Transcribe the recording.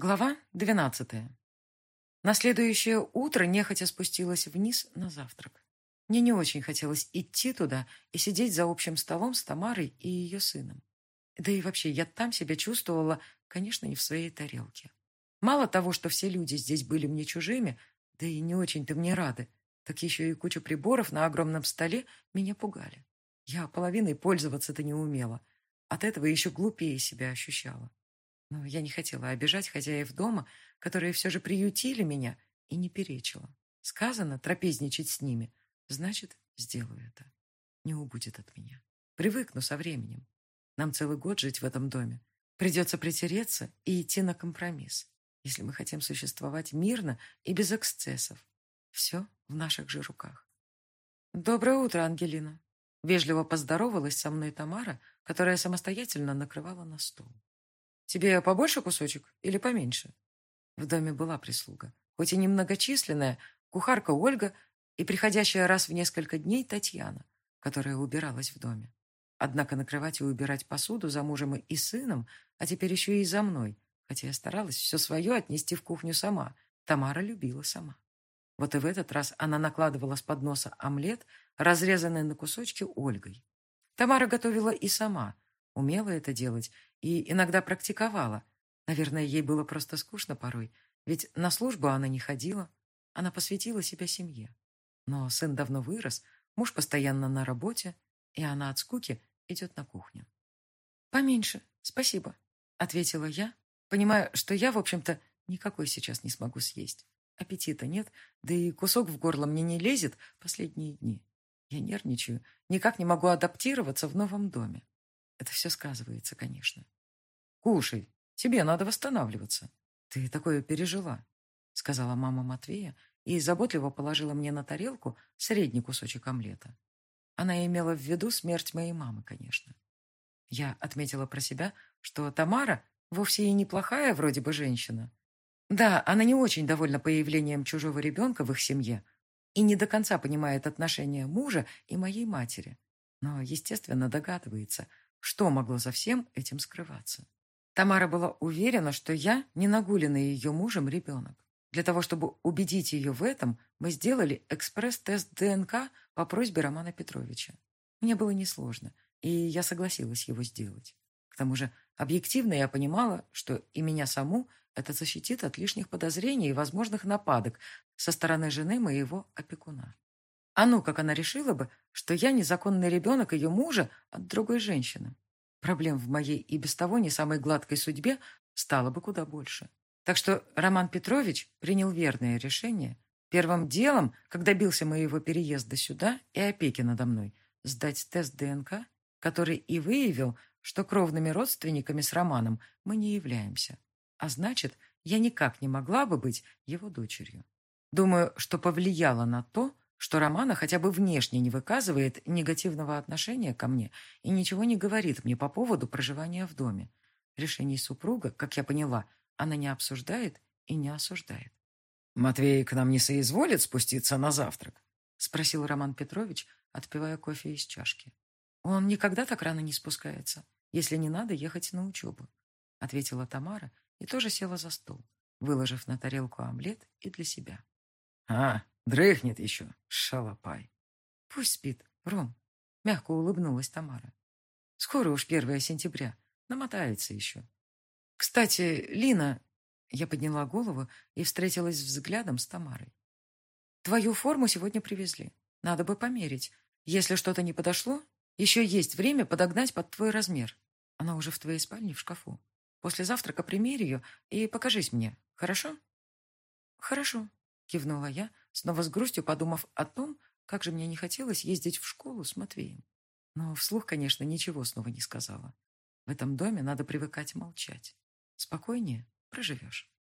Глава двенадцатая. На следующее утро нехотя спустилась вниз на завтрак. Мне не очень хотелось идти туда и сидеть за общим столом с Тамарой и ее сыном. Да и вообще, я там себя чувствовала, конечно, не в своей тарелке. Мало того, что все люди здесь были мне чужими, да и не очень-то мне рады, так еще и куча приборов на огромном столе меня пугали. Я половиной пользоваться-то не умела. От этого еще глупее себя ощущала. Но я не хотела обижать хозяев дома, которые все же приютили меня, и не перечила. Сказано трапезничать с ними, значит, сделаю это. Не убудет от меня. Привыкну со временем. Нам целый год жить в этом доме. Придется притереться и идти на компромисс, если мы хотим существовать мирно и без эксцессов. Все в наших же руках. «Доброе утро, Ангелина!» Вежливо поздоровалась со мной Тамара, которая самостоятельно накрывала на стол. Тебе побольше кусочек или поменьше? В доме была прислуга, хоть и немногочисленная, кухарка Ольга и приходящая раз в несколько дней Татьяна, которая убиралась в доме. Однако накрывать и убирать посуду за мужем и сыном, а теперь еще и за мной, хотя я старалась все свое отнести в кухню сама. Тамара любила сама. Вот и в этот раз она накладывала с подноса омлет, разрезанный на кусочки Ольгой. Тамара готовила и сама, умела это делать и иногда практиковала. Наверное, ей было просто скучно порой, ведь на службу она не ходила. Она посвятила себя семье. Но сын давно вырос, муж постоянно на работе, и она от скуки идет на кухню. «Поменьше, спасибо», — ответила я, понимая, что я, в общем-то, никакой сейчас не смогу съесть. Аппетита нет, да и кусок в горло мне не лезет последние дни. Я нервничаю, никак не могу адаптироваться в новом доме. Это все сказывается, конечно. Кушай, тебе надо восстанавливаться. Ты такое пережила, сказала мама Матвея и заботливо положила мне на тарелку средний кусочек омлета. Она имела в виду смерть моей мамы, конечно. Я отметила про себя, что Тамара вовсе и неплохая вроде бы женщина. Да, она не очень довольна появлением чужого ребенка в их семье и не до конца понимает отношения мужа и моей матери, но, естественно, догадывается, что могло за всем этим скрываться? Тамара была уверена, что я не нагуленный ее мужем ребенок. Для того, чтобы убедить ее в этом, мы сделали экспресс-тест ДНК по просьбе Романа Петровича. Мне было несложно, и я согласилась его сделать. К тому же, объективно я понимала, что и меня саму это защитит от лишних подозрений и возможных нападок со стороны жены моего опекуна. А ну, как она решила бы, что я незаконный ребенок ее мужа от другой женщины. Проблем в моей и без того не самой гладкой судьбе стало бы куда больше. Так что Роман Петрович принял верное решение первым делом, когда добился моего переезда сюда и опеки надо мной, сдать тест ДНК, который и выявил, что кровными родственниками с Романом мы не являемся. А значит, я никак не могла бы быть его дочерью. Думаю, что повлияло на то, что Романа хотя бы внешне не выказывает негативного отношения ко мне и ничего не говорит мне по поводу проживания в доме. Решение супруга, как я поняла, она не обсуждает и не осуждает. «Матвей к нам не соизволит спуститься на завтрак?» — спросил Роман Петрович, отпивая кофе из чашки. «Он никогда так рано не спускается, если не надо ехать на учебу», — ответила Тамара и тоже села за стол, выложив на тарелку омлет и для себя. «А, Дрыхнет еще, шалопай. Пусть спит, Ром. Мягко улыбнулась Тамара. Скоро уж первое сентября. Намотается еще. Кстати, Лина... Я подняла голову и встретилась взглядом с Тамарой. Твою форму сегодня привезли. Надо бы померить. Если что-то не подошло, еще есть время подогнать под твой размер. Она уже в твоей спальне в шкафу. После завтрака примерь ее и покажись мне. Хорошо? Хорошо, кивнула я, снова с грустью подумав о том, как же мне не хотелось ездить в школу с Матвеем. Но вслух, конечно, ничего снова не сказала. В этом доме надо привыкать молчать. Спокойнее проживешь.